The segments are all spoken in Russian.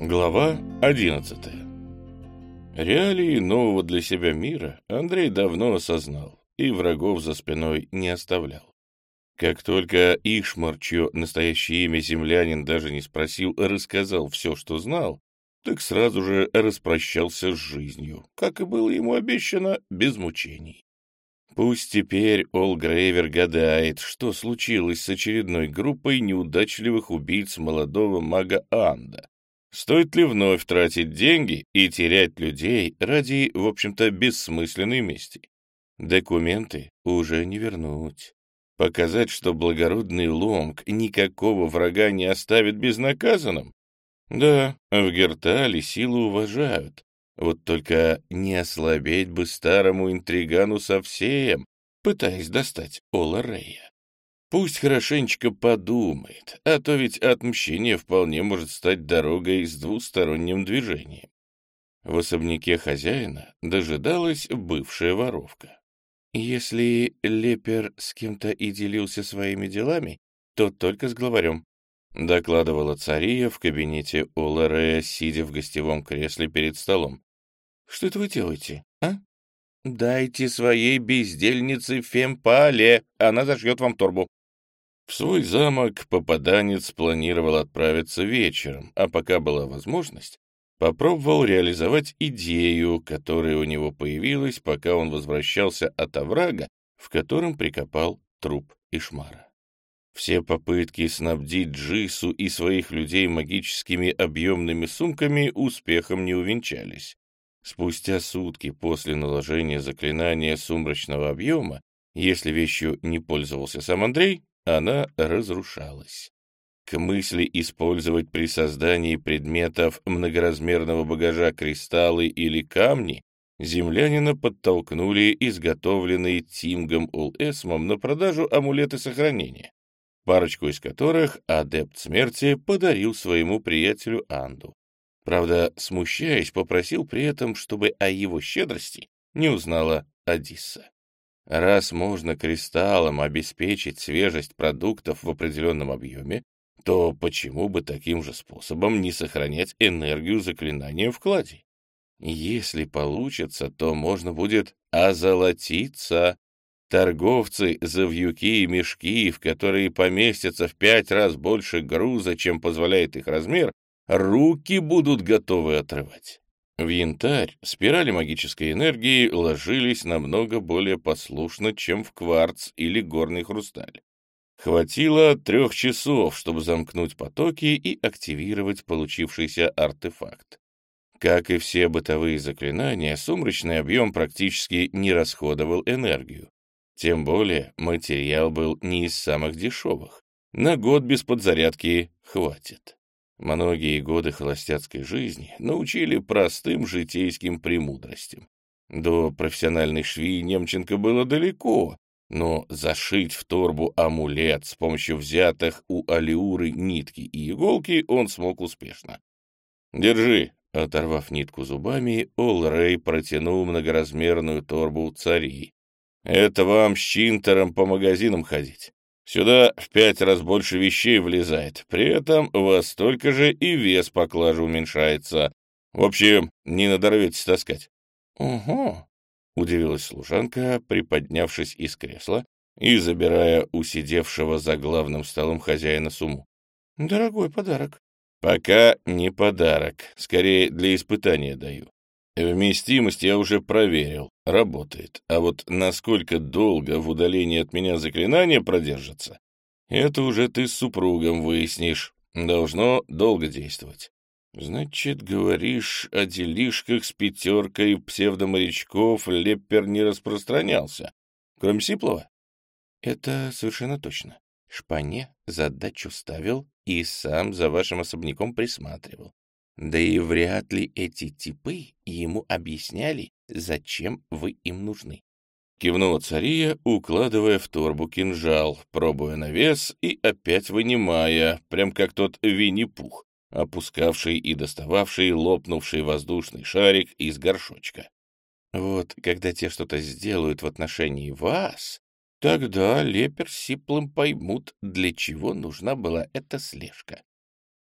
Глава 11 Реалии нового для себя мира Андрей давно осознал и врагов за спиной не оставлял. Как только Ишмар, чье настоящее имя землянин даже не спросил, рассказал все, что знал, так сразу же распрощался с жизнью, как и было ему обещано, без мучений. Пусть теперь Ол Грейвер гадает, что случилось с очередной группой неудачливых убийц молодого мага Анда, Стоит ли вновь тратить деньги и терять людей ради, в общем-то, бессмысленной мести? Документы уже не вернуть. Показать, что благородный Лонг никакого врага не оставит безнаказанным? Да, в Гертале силу уважают. Вот только не ослабеть бы старому интригану совсем, пытаясь достать Ола Рея. Пусть хорошенечко подумает, а то ведь отмщение вполне может стать дорогой с двусторонним движением. В особняке хозяина дожидалась бывшая воровка. Если Лепер с кем-то и делился своими делами, то только с главарем, докладывала цария в кабинете Оларея, сидя в гостевом кресле перед столом. «Что это вы делаете, а?» «Дайте своей бездельнице фемпале, она зашьет вам торбу», в свой замок попаданец планировал отправиться вечером, а пока была возможность, попробовал реализовать идею, которая у него появилась, пока он возвращался от оврага, в котором прикопал труп Ишмара. Все попытки снабдить Джису и своих людей магическими объемными сумками успехом не увенчались. Спустя сутки после наложения заклинания сумрачного объема, если вещью не пользовался сам Андрей, она разрушалась. К мысли использовать при создании предметов многоразмерного багажа кристаллы или камни землянина подтолкнули изготовленные Тимгом Улэсмом на продажу амулеты сохранения, парочку из которых адепт смерти подарил своему приятелю Анду. Правда, смущаясь, попросил при этом, чтобы о его щедрости не узнала Адисса. Раз можно кристаллом обеспечить свежесть продуктов в определенном объеме, то почему бы таким же способом не сохранять энергию заклинания в кладе? Если получится, то можно будет озолотиться. Торговцы за вьюки и мешки, в которые поместятся в пять раз больше груза, чем позволяет их размер, руки будут готовы отрывать. В янтарь спирали магической энергии ложились намного более послушно, чем в кварц или горный хрусталь. Хватило трех часов, чтобы замкнуть потоки и активировать получившийся артефакт. Как и все бытовые заклинания, сумрачный объем практически не расходовал энергию. Тем более материал был не из самых дешевых. На год без подзарядки хватит. Многие годы холостяцкой жизни научили простым житейским премудростям. До профессиональной швеи Немченко было далеко, но зашить в торбу амулет с помощью взятых у Алиуры нитки и иголки он смог успешно. «Держи», — оторвав нитку зубами, Ол Рэй протянул многоразмерную торбу цари. «Это вам с Чинтером по магазинам ходить. Сюда в пять раз больше вещей влезает, при этом во столько же и вес поклажи уменьшается. В общем, не надорветесь таскать. — Ого! — удивилась служанка, приподнявшись из кресла и забирая у сидевшего за главным столом хозяина сумму. — Дорогой подарок. — Пока не подарок, скорее для испытания даю. Вместимость я уже проверил, работает. А вот насколько долго в удалении от меня заклинание продержится, это уже ты с супругом выяснишь. Должно долго действовать. Значит, говоришь, о делишках с пятеркой псевдоморячков Леппер не распространялся, кроме Сиплова? Это совершенно точно. Шпане задачу ставил и сам за вашим особняком присматривал. Да и вряд ли эти типы ему объясняли, зачем вы им нужны. Кивнула цария, укладывая в торбу кинжал, пробуя на вес и опять вынимая, прям как тот Винни-Пух, опускавший и достававший лопнувший воздушный шарик из горшочка. Вот когда те что-то сделают в отношении вас, тогда Лепер с Сиплым поймут, для чего нужна была эта слежка.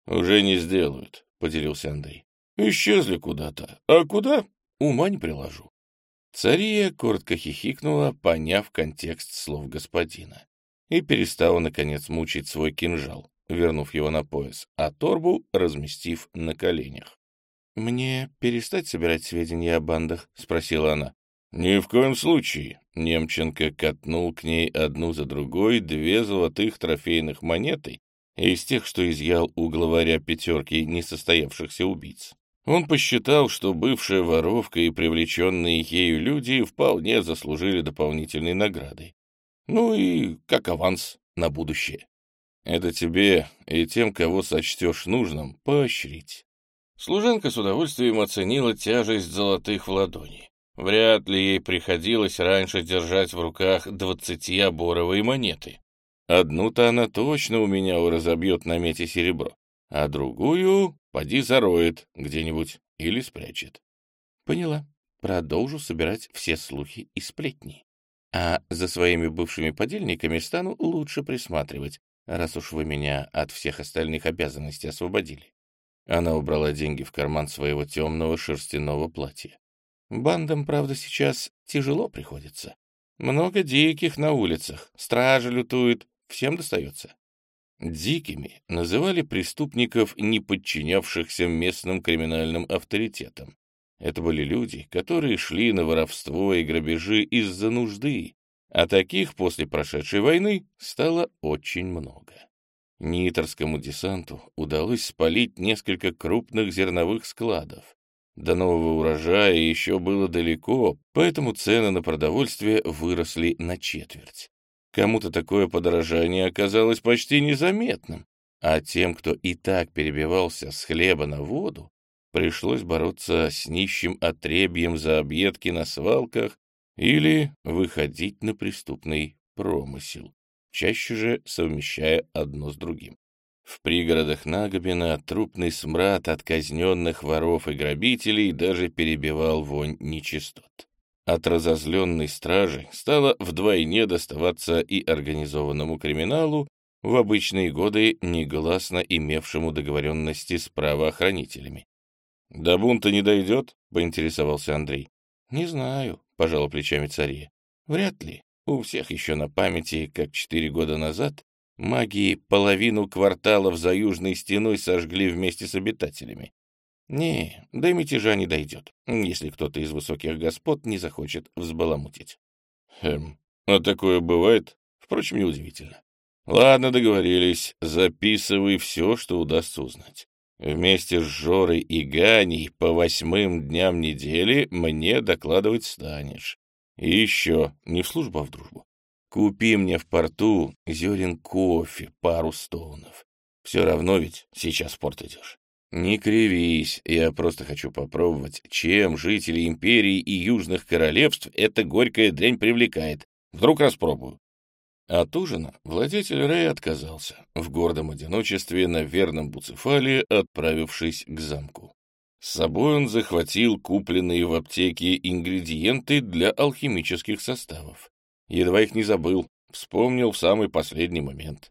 Уже не сделают. — поделился Андрей. «Исчезли куда-то. А куда? Ума не приложу». Цария коротко хихикнула, поняв контекст слов господина, и перестала, наконец, мучить свой кинжал, вернув его на пояс, а торбу разместив на коленях. «Мне перестать собирать сведения о бандах?» — спросила она. «Ни в коем случае!» — Немченко катнул к ней одну за другой две золотых трофейных монеты из тех, что изъял у главаря пятерки несостоявшихся убийц. Он посчитал, что бывшая воровка и привлеченные ею люди вполне заслужили дополнительной награды. Ну и как аванс на будущее. Это тебе и тем, кого сочтешь нужным, поощрить. Служанка с удовольствием оценила тяжесть золотых в ладони. Вряд ли ей приходилось раньше держать в руках двадцатиоборовые монеты. Одну-то она точно у меня разобьет на мете серебро, а другую поди зароет где-нибудь или спрячет. Поняла. Продолжу собирать все слухи и сплетни. А за своими бывшими подельниками стану лучше присматривать, раз уж вы меня от всех остальных обязанностей освободили. Она убрала деньги в карман своего темного шерстяного платья. Бандам, правда, сейчас тяжело приходится. Много диких на улицах, стражи лютуют, всем достается. Дикими называли преступников, не подчинявшихся местным криминальным авторитетам. Это были люди, которые шли на воровство и грабежи из-за нужды, а таких после прошедшей войны стало очень много. Нитерскому десанту удалось спалить несколько крупных зерновых складов. До нового урожая еще было далеко, поэтому цены на продовольствие выросли на четверть. Кому-то такое подорожание оказалось почти незаметным, а тем, кто и так перебивался с хлеба на воду, пришлось бороться с нищим отребьем за объедки на свалках или выходить на преступный промысел, чаще же совмещая одно с другим. В пригородах Нагобина трупный смрад от казненных воров и грабителей даже перебивал вонь нечистот. От разозленной стражи стало вдвойне доставаться и организованному криминалу, в обычные годы негласно имевшему договоренности с правоохранителями. «До бунта не дойдет?» — поинтересовался Андрей. «Не знаю», — пожала плечами цария. «Вряд ли. У всех еще на памяти, как четыре года назад, маги половину кварталов за южной стеной сожгли вместе с обитателями. Не, до мятежа не дойдет, если кто-то из высоких господ не захочет взбаламутить». «Хм, а такое бывает? Впрочем, неудивительно. Ладно, договорились. Записывай все, что удастся узнать. Вместе с Жорой и Ганей по восьмым дням недели мне докладывать станешь. И еще, не в службу, а в дружбу. Купи мне в порту зерен кофе, пару стоунов. Все равно ведь сейчас в порт идешь. Не кривись, я просто хочу попробовать, чем жители империи и южных королевств эта горькая дрянь привлекает. Вдруг распробую. От ужина владетель Рэя отказался, в гордом одиночестве на верном Буцефале отправившись к замку. С собой он захватил купленные в аптеке ингредиенты для алхимических составов. Едва их не забыл, вспомнил в самый последний момент.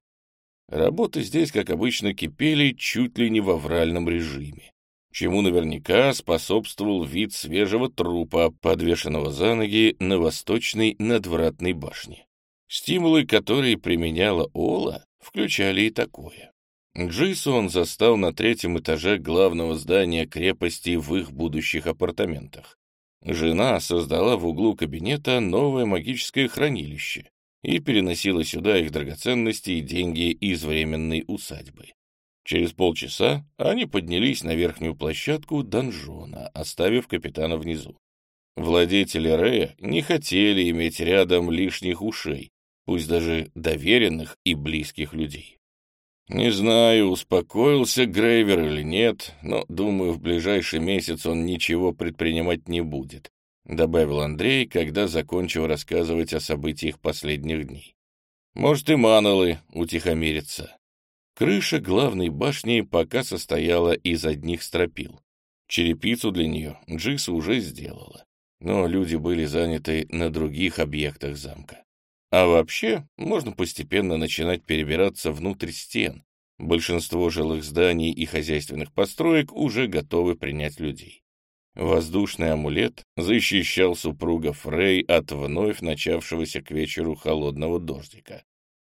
Работы здесь, как обычно, кипели чуть ли не в авральном режиме, чему наверняка способствовал вид свежего трупа, подвешенного за ноги на восточной надвратной башне. Стимулы, которые применяла Ола, включали и такое. Джису он застал на третьем этаже главного здания крепости в их будущих апартаментах. Жена создала в углу кабинета новое магическое хранилище и переносила сюда их драгоценности и деньги из временной усадьбы. Через полчаса они поднялись на верхнюю площадку донжона, оставив капитана внизу. Владетели Рея не хотели иметь рядом лишних ушей, пусть даже доверенных и близких людей. Не знаю, успокоился Грейвер или нет, но, думаю, в ближайший месяц он ничего предпринимать не будет, добавил Андрей, когда закончил рассказывать о событиях последних дней. Может, и манолы утихомирятся. Крыша главной башни пока состояла из одних стропил. Черепицу для нее Джиса уже сделала, но люди были заняты на других объектах замка. А вообще, можно постепенно начинать перебираться внутрь стен, Большинство жилых зданий и хозяйственных построек уже готовы принять людей. Воздушный амулет защищал супруга Фрей от вновь начавшегося к вечеру холодного дождика.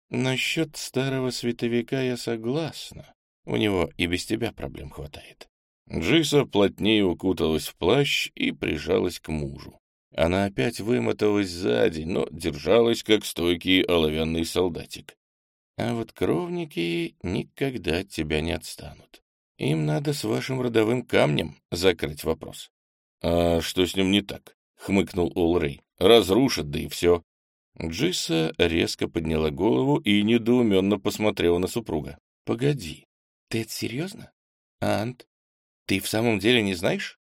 Насчет старого световика я согласна. У него и без тебя проблем хватает. Джиса плотнее укуталась в плащ и прижалась к мужу. Она опять вымоталась сзади, но держалась, как стойкий оловянный солдатик. А вот кровники никогда от тебя не отстанут. Им надо с вашим родовым камнем закрыть вопрос. — А что с ним не так? — хмыкнул Олрей. — Разрушат, да и все. Джиса резко подняла голову и недоуменно посмотрела на супруга. — Погоди, ты это серьезно? Ант, ты в самом деле не знаешь?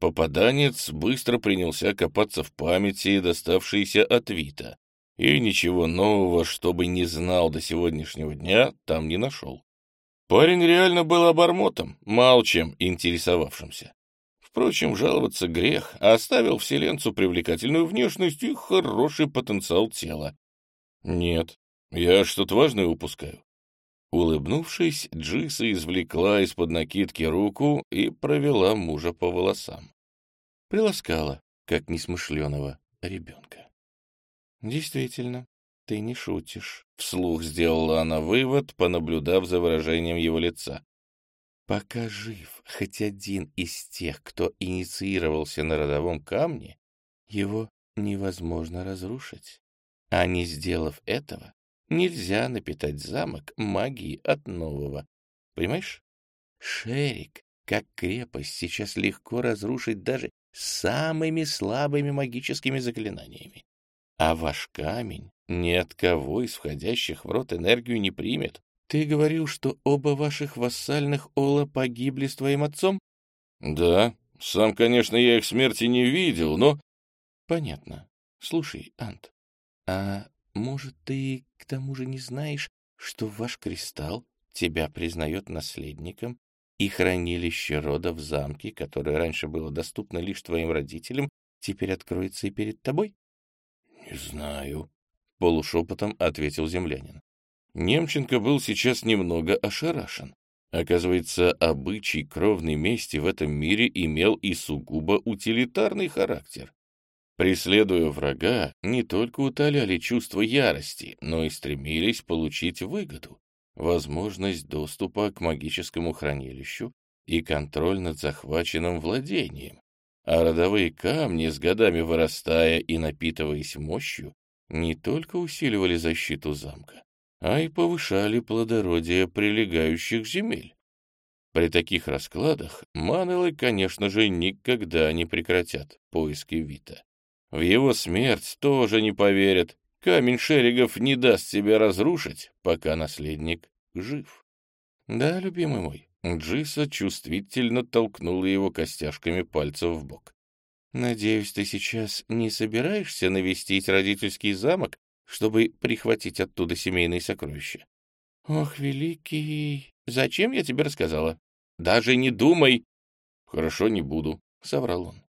Попаданец быстро принялся копаться в памяти, доставшейся от Вита, и ничего нового, чтобы не знал до сегодняшнего дня, там не нашел. Парень реально был обормотом, мало чем интересовавшимся. Впрочем, жаловаться грех, а оставил вселенцу привлекательную внешность и хороший потенциал тела. Нет, я что-то важное упускаю. Улыбнувшись, Джиса извлекла из-под накидки руку и провела мужа по волосам. Приласкала, как несмышленого ребенка. Действительно, ты не шутишь. Вслух сделала она вывод, понаблюдав за выражением его лица. Пока жив хоть один из тех, кто инициировался на родовом камне, его невозможно разрушить. А не сделав этого, нельзя напитать замок магией от нового. Понимаешь? Шерик, как крепость, сейчас легко разрушить даже самыми слабыми магическими заклинаниями. А ваш камень ни от кого из входящих в рот энергию не примет. Ты говорил, что оба ваших вассальных Ола погибли с твоим отцом? Да, сам, конечно, я их смерти не видел, но... Понятно. Слушай, Ант, а может, ты к тому же не знаешь, что ваш кристалл тебя признает наследником, и хранилище рода в замке, которое раньше было доступно лишь твоим родителям, теперь откроется и перед тобой? — Не знаю, — полушепотом ответил землянин. Немченко был сейчас немного ошарашен. Оказывается, обычай кровной мести в этом мире имел и сугубо утилитарный характер. Преследуя врага, не только утоляли чувство ярости, но и стремились получить выгоду, возможность доступа к магическому хранилищу и контроль над захваченным владением. А родовые камни, с годами вырастая и напитываясь мощью, не только усиливали защиту замка, а и повышали плодородие прилегающих земель. При таких раскладах манелы, конечно же, никогда не прекратят поиски Вита. В его смерть тоже не поверят. Камень Шеригов не даст себя разрушить, пока наследник жив. Да, любимый мой, Джиса чувствительно толкнула его костяшками пальцев в бок. Надеюсь, ты сейчас не собираешься навестить родительский замок, чтобы прихватить оттуда семейные сокровища? Ох, великий, зачем я тебе рассказала? Даже не думай. Хорошо, не буду, соврал он.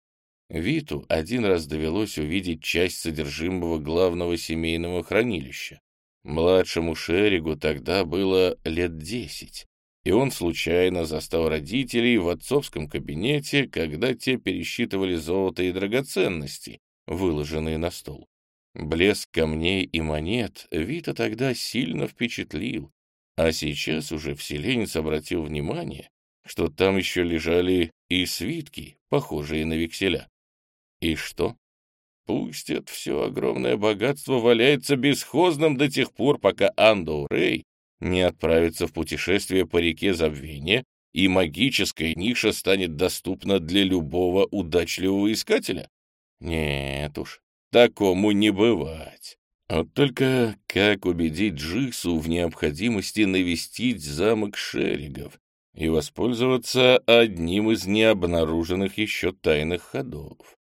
Виту один раз довелось увидеть часть содержимого главного семейного хранилища. Младшему Шеригу тогда было лет десять, и он случайно застал родителей в отцовском кабинете, когда те пересчитывали золото и драгоценности, выложенные на стол. Блеск камней и монет Вита тогда сильно впечатлил, а сейчас уже вселенец обратил внимание, что там еще лежали и свитки, похожие на векселя. И что? Пусть это все огромное богатство валяется бесхозным до тех пор, пока Андоу Рэй не отправится в путешествие по реке Забвения, и магическая ниша станет доступна для любого удачливого искателя? Нет уж, такому не бывать. Вот только как убедить Джису в необходимости навестить замок Шеригов и воспользоваться одним из необнаруженных еще тайных ходов?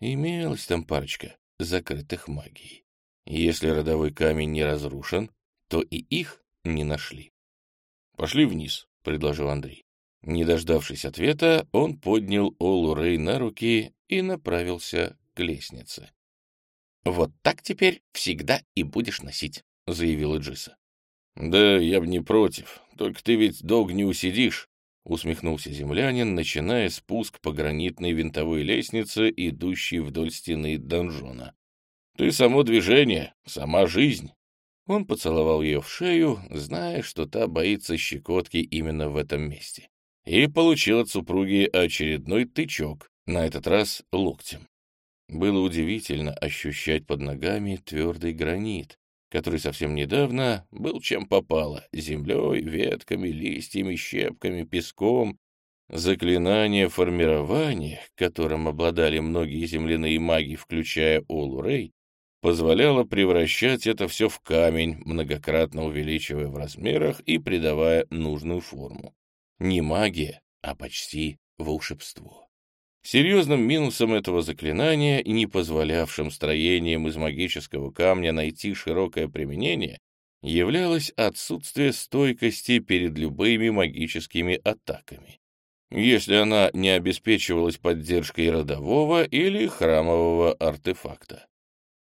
Имелась там парочка закрытых магией. Если родовой камень не разрушен, то и их не нашли. «Пошли вниз», — предложил Андрей. Не дождавшись ответа, он поднял Олу Рэй на руки и направился к лестнице. «Вот так теперь всегда и будешь носить», — заявила Джиса. «Да я бы не против, только ты ведь долго не усидишь», — усмехнулся землянин, начиная спуск по гранитной винтовой лестнице, идущей вдоль стены донжона. «Ты само движение, сама жизнь». Он поцеловал ее в шею, зная, что та боится щекотки именно в этом месте, и получил от супруги очередной тычок, на этот раз локтем. Было удивительно ощущать под ногами твердый гранит, который совсем недавно был чем попало — землей, ветками, листьями, щепками, песком. Заклинание формирования, которым обладали многие земляные маги, включая Олу Рэй, позволяло превращать это все в камень, многократно увеличивая в размерах и придавая нужную форму. Не магия, а почти волшебство. Серьезным минусом этого заклинания не позволявшим строениям из магического камня найти широкое применение являлось отсутствие стойкости перед любыми магическими атаками, если она не обеспечивалась поддержкой родового или храмового артефакта.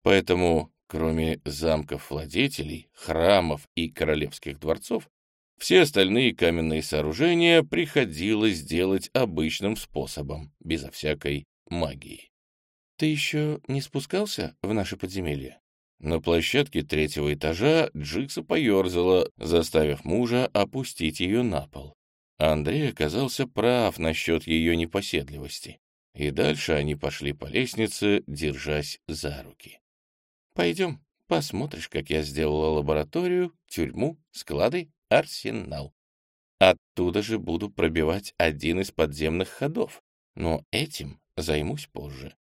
Поэтому, кроме замков владетелей, храмов и королевских дворцов, все остальные каменные сооружения приходилось делать обычным способом, безо всякой магии. «Ты еще не спускался в наше подземелье?» На площадке третьего этажа Джикса поерзала, заставив мужа опустить ее на пол. Андрей оказался прав насчет ее непоседливости. И дальше они пошли по лестнице, держась за руки. «Пойдем, посмотришь, как я сделала лабораторию, тюрьму, склады арсенал. Оттуда же буду пробивать один из подземных ходов, но этим займусь позже.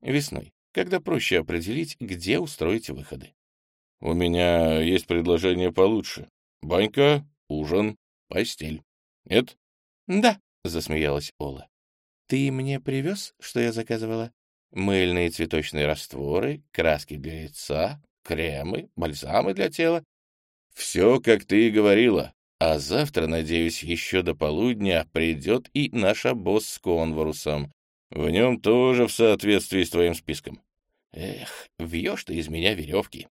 Весной, когда проще определить, где устроить выходы. У меня есть предложение получше. Банька, ужин, постель. Нет? Да, засмеялась Ола. Ты мне привез, что я заказывала? Мыльные цветочные растворы, краски для лица, кремы, бальзамы для тела все, как ты и говорила. А завтра, надеюсь, еще до полудня придет и наш босс с конворусом. В нем тоже в соответствии с твоим списком. Эх, вьешь ты из меня веревки.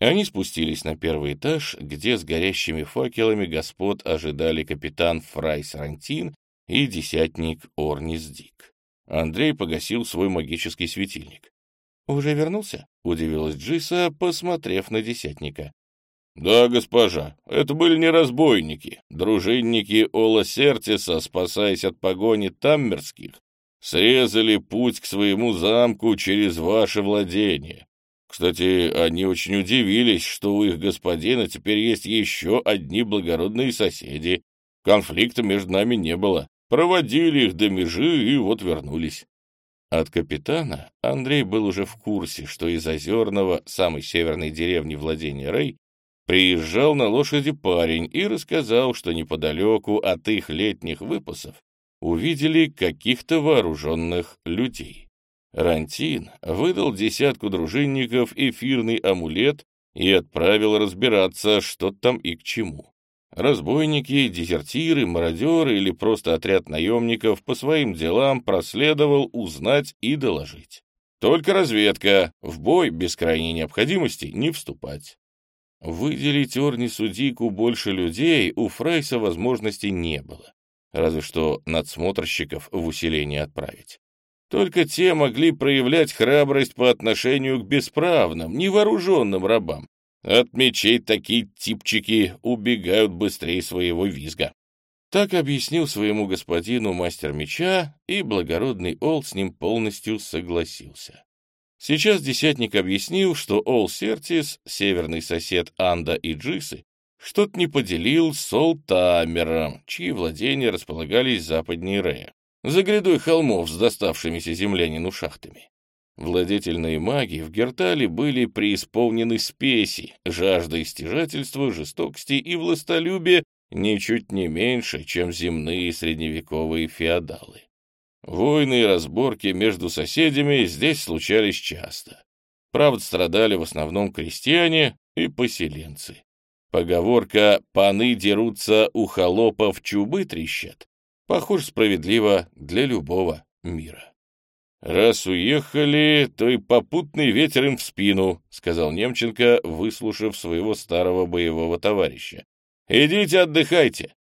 Они спустились на первый этаж, где с горящими факелами господ ожидали капитан Фрайс Рантин и десятник Орнис Дик. Андрей погасил свой магический светильник. «Уже вернулся?» — удивилась Джиса, посмотрев на десятника. «Да, госпожа, это были не разбойники. Дружинники Ола Сертиса, спасаясь от погони таммерских, срезали путь к своему замку через ваше владение. Кстати, они очень удивились, что у их господина теперь есть еще одни благородные соседи. Конфликта между нами не было. Проводили их до межи и вот вернулись». От капитана Андрей был уже в курсе, что из Озерного, самой северной деревни владения Рэй, Приезжал на лошади парень и рассказал, что неподалеку от их летних выпасов увидели каких-то вооруженных людей. Рантин выдал десятку дружинников эфирный амулет и отправил разбираться, что там и к чему. Разбойники, дезертиры, мародеры или просто отряд наемников по своим делам проследовал узнать и доложить. Только разведка, в бой без крайней необходимости не вступать. Выделить Орнису Дику больше людей у Фрайса возможности не было. Разве что надсмотрщиков в усиление отправить. Только те могли проявлять храбрость по отношению к бесправным, невооруженным рабам. От мечей такие типчики убегают быстрее своего визга. Так объяснил своему господину мастер меча, и благородный Ол с ним полностью согласился. Сейчас десятник объяснил, что Ол Сертис, северный сосед Анда и Джисы, что-то не поделил с Олтамером, чьи владения располагались западнее Рея, за грядой холмов с доставшимися землянину шахтами. Владетельные маги в Гертале были преисполнены спеси, жаждой стяжательства, жестокости и властолюбия ничуть не меньше, чем земные средневековые феодалы. Войны и разборки между соседями здесь случались часто. Правда, страдали в основном крестьяне и поселенцы. Поговорка «паны дерутся, у холопов чубы трещат» похоже справедливо для любого мира. «Раз уехали, то и попутный ветер им в спину», — сказал Немченко, выслушав своего старого боевого товарища. «Идите отдыхайте».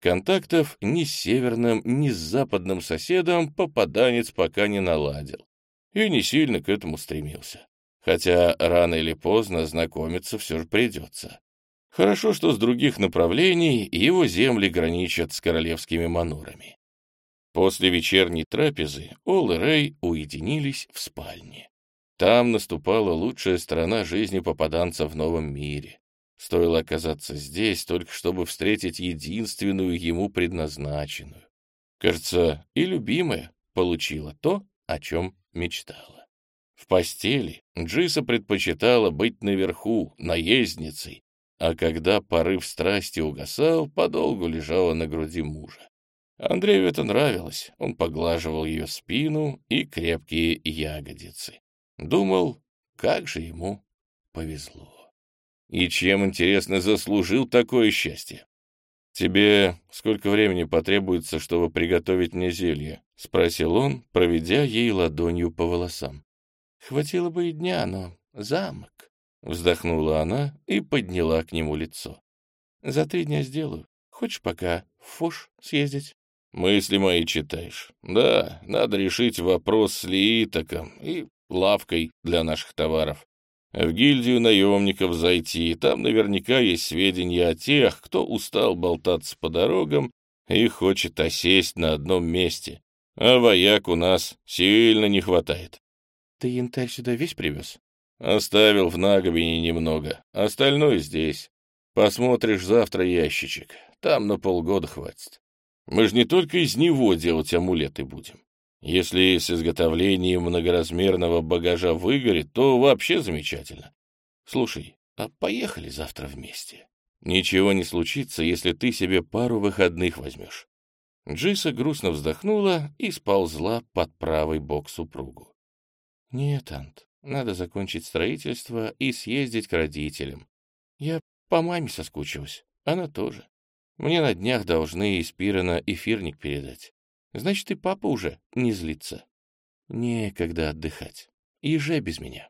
Контактов ни с северным, ни с западным соседом попаданец пока не наладил и не сильно к этому стремился. Хотя рано или поздно знакомиться все же придется. Хорошо, что с других направлений его земли граничат с королевскими манурами. После вечерней трапезы Ол и Рэй уединились в спальне. Там наступала лучшая сторона жизни попаданца в новом мире. Стоило оказаться здесь, только чтобы встретить единственную ему предназначенную. Кажется, и любимая получила то, о чем мечтала. В постели Джиса предпочитала быть наверху, наездницей, а когда порыв страсти угасал, подолгу лежала на груди мужа. Андрею это нравилось, он поглаживал ее спину и крепкие ягодицы. Думал, как же ему повезло. И чем, интересно, заслужил такое счастье? «Тебе сколько времени потребуется, чтобы приготовить мне зелье?» — спросил он, проведя ей ладонью по волосам. «Хватило бы и дня, но замок...» — вздохнула она и подняла к нему лицо. «За три дня сделаю. Хочешь пока в Фош съездить?» «Мысли мои читаешь. Да, надо решить вопрос с Лиитоком и лавкой для наших товаров в гильдию наемников зайти, там наверняка есть сведения о тех, кто устал болтаться по дорогам и хочет осесть на одном месте. А вояк у нас сильно не хватает. — Ты янтарь сюда весь привез? — Оставил в Наговине немного, остальное здесь. Посмотришь завтра ящичек, там на полгода хватит. Мы же не только из него делать амулеты будем. Если с изготовлением многоразмерного багажа выгорит, то вообще замечательно. Слушай, а поехали завтра вместе? Ничего не случится, если ты себе пару выходных возьмешь. Джиса грустно вздохнула и сползла под правый бок супругу. Нет, Ант, надо закончить строительство и съездить к родителям. Я по маме соскучилась, она тоже. Мне на днях должны из Пирона эфирник передать. Значит, и папа уже не злится. Некогда отдыхать. Езжай без меня.